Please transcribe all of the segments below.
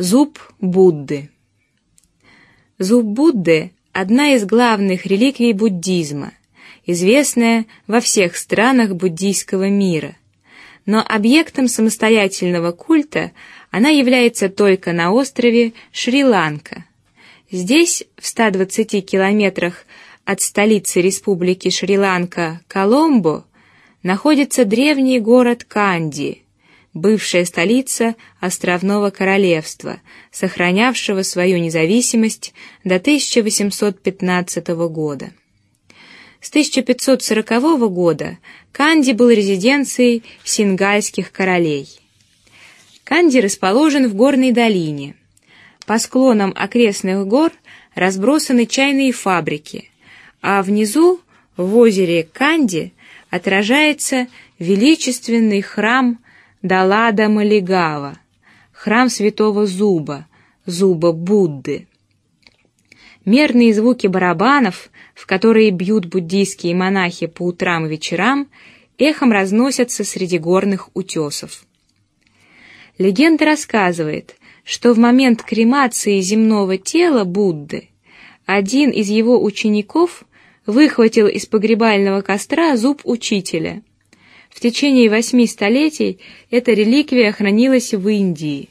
Зуб Будды. Зуб Будды – одна из главных реликвий буддизма, известная во всех странах буддийского мира. Но объектом самостоятельного культа она является только на острове Шри-Ланка. Здесь, в 120 километрах от столицы республики Шри-Ланка Коломбо, находится древний город Канди – бывшая столица островного королевства, сохранявшего свою независимость до 1815 года. С 1540 года Канди был резиденцией сингальских королей. Канди расположен в горной долине. По склонам окрестных гор разбросаны чайные фабрики, а внизу, в озере Канди, отражается величественный храм Далада Малигава, храм святого Зуба, Зуба Будды. Мерные звуки барабанов, в которые бьют буддийские монахи по утрам и вечерам, эхом разносятся среди горных утесов. Легенда рассказывает, что в момент кремации земного тела Будды один из его учеников выхватил из погребального костра зуб учителя в течение восьми столетий эта реликвия хранилась в Индии.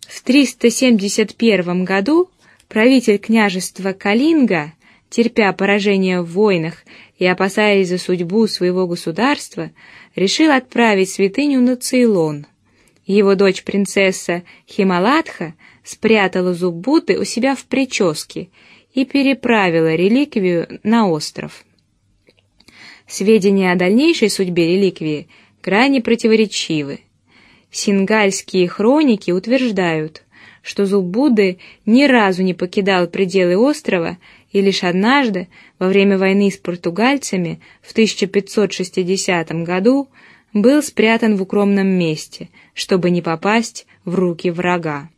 В 371 году правитель княжества Калинга, терпя поражение в войнах и опасаясь за судьбу своего государства, решил отправить святыню на Цейлон. Его дочь принцесса Хималадха спрятала зуб Будды у себя в прическе и переправила реликвию на остров. Сведения о дальнейшей судьбе реликвии крайне противоречивы. Сингальские хроники утверждают, что зуб Будды ни разу не покидал пределы острова и лишь однажды во время войны с португальцами в 1560 году был спрятан в укромном месте, чтобы не попасть в руки врага.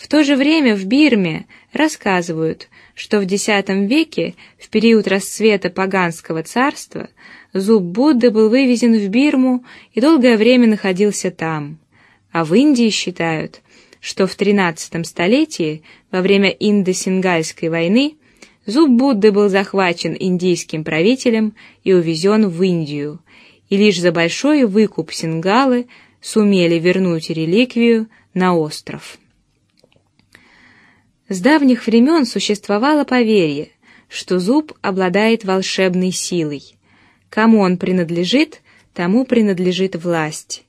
В то же время в Бирме рассказывают, что в X веке, в период расцвета паганского царства, зуб Будды был вывезен в Бирму и долгое время находился там. А в Индии считают, что в XIII столетии, во время Индо-Сингальской войны, зуб Будды был захвачен индийским правителем и увезен в Индию, и лишь за большой выкуп сингалы сумели вернуть реликвию на остров. С давних времен существовало поверье, что зуб обладает волшебной силой. Кому он принадлежит, тому принадлежит власть.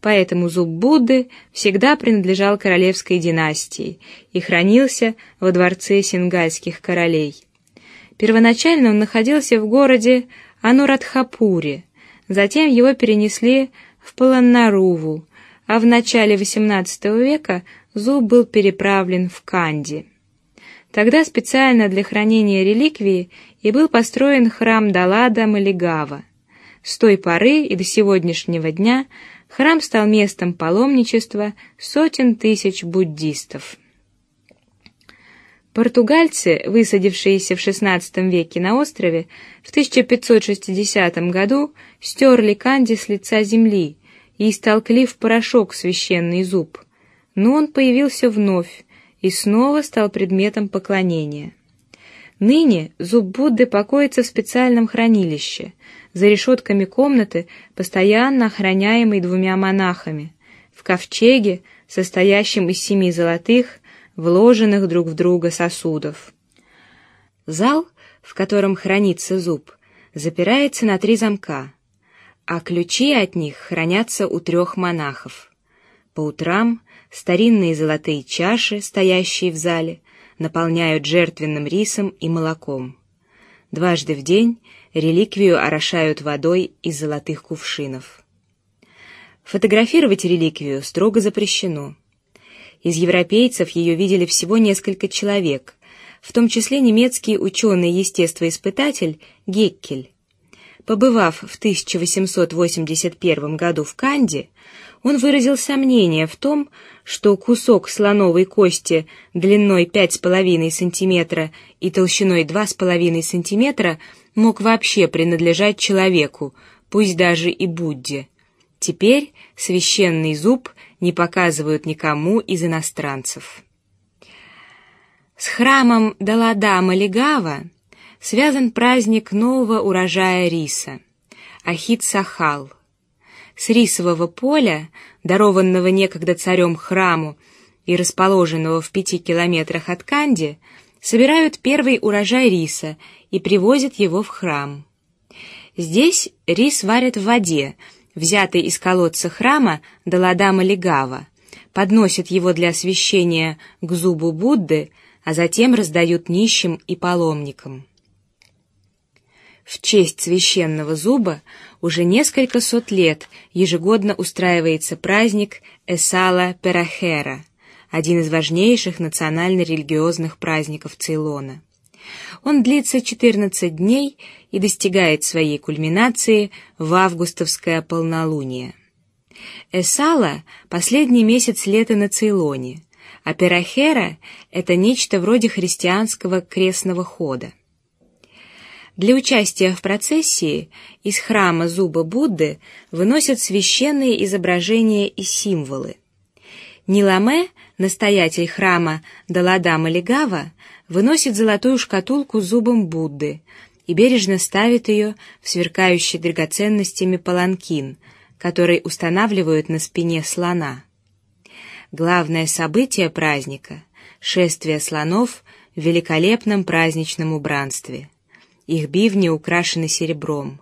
Поэтому зуб Будды всегда принадлежал королевской династии и хранился во дворце сингальских королей. Первоначально он находился в городе Анурадхапуре, затем его перенесли в Паланнаруву, а в начале XVIII века зуб был переправлен в Канди. Тогда специально для хранения реликвии и был построен храм Далада Малигава. С той поры и до сегодняшнего дня храм стал местом паломничества сотен тысяч буддистов. Португальцы, высадившиеся в XVI веке на острове, в 1560 году стерли Канди с лица земли и истолкли в порошок священный зуб но он появился вновь и снова стал предметом поклонения. Ныне зуб Будды покоится в специальном хранилище за решетками комнаты, постоянно охраняемой двумя монахами, в ковчеге, состоящем из семи золотых, вложенных друг в друга сосудов. Зал, в котором хранится зуб, запирается на три замка, а ключи от них хранятся у трех монахов. По утрам старинные золотые чаши, стоящие в зале, наполняют жертвенным рисом и молоком. Дважды в день реликвию орошают водой из золотых кувшинов. Фотографировать реликвию строго запрещено. Из европейцев ее видели всего несколько человек, в том числе немецкий ученый-естествоиспытатель Геккель. Побывав в 1881 году в Канде, он выразил сомнение в том, что кусок слоновой кости длиной пять с половиной сантиметра и толщиной два с половиной сантиметра мог вообще принадлежать человеку, пусть даже и Будде. Теперь священный зуб не показывают никому из иностранцев. С храмом Даладама Легава связан праздник нового урожая риса – Ахит-Сахал. С рисового поля, дарованного некогда царем храму и расположенного в пяти километрах от Канди, собирают первый урожай риса и привозят его в храм. Здесь рис варят в воде, взятой из колодца храма Даладама Легава, подносят его для освящения к зубу Будды, а затем раздают нищим и паломникам. В честь священного зуба уже несколько сот лет ежегодно устраивается праздник Эсала Перахера, один из важнейших национально-религиозных праздников Цейлона. Он длится 14 дней и достигает своей кульминации в августовское полнолуние. Эсала — последний месяц лета на Цейлоне, а Перахера — это нечто вроде христианского крестного хода. Для участия в процессии из храма зуба Будды выносят священные изображения и символы. Ниламе, настоятель храма Даладама Легава, выносит золотую шкатулку зубом Будды и бережно ставит ее в сверкающий драгоценностями паланкин, который устанавливают на спине слона. Главное событие праздника — шествие слонов в великолепном праздничном убранстве — их бивни украшены серебром.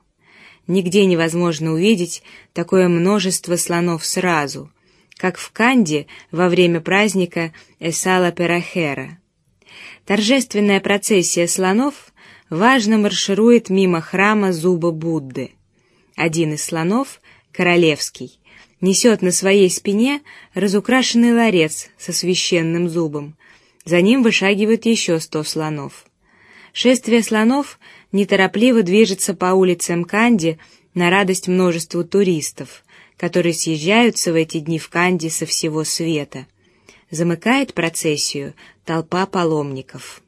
Нигде невозможно увидеть такое множество слонов сразу, как в Канде во время праздника Эсала Перахера. Торжественная процессия слонов важно марширует мимо храма зуба Будды. Один из слонов, королевский, несет на своей спине разукрашенный ларец со священным зубом. За ним вышагивают еще сто слонов. Шествие слонов неторопливо движется по улицам Канди на радость множеству туристов, которые съезжаются в эти дни в Канди со всего света. Замыкает процессию толпа паломников.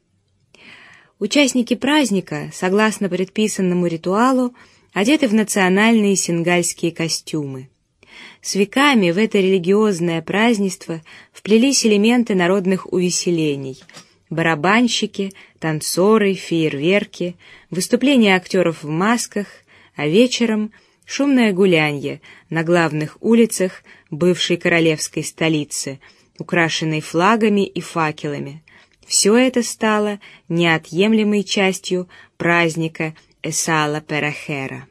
Участники праздника, согласно предписанному ритуалу, одеты в национальные сингальские костюмы. С веками в это религиозное празднество вплелись элементы народных увеселений — барабанщики, танцоры, фейерверки, выступления актеров в масках, а вечером шумное гулянье на главных улицах бывшей королевской столицы, украшенной флагами и факелами. Все это стало неотъемлемой частью праздника Эсала Перахера.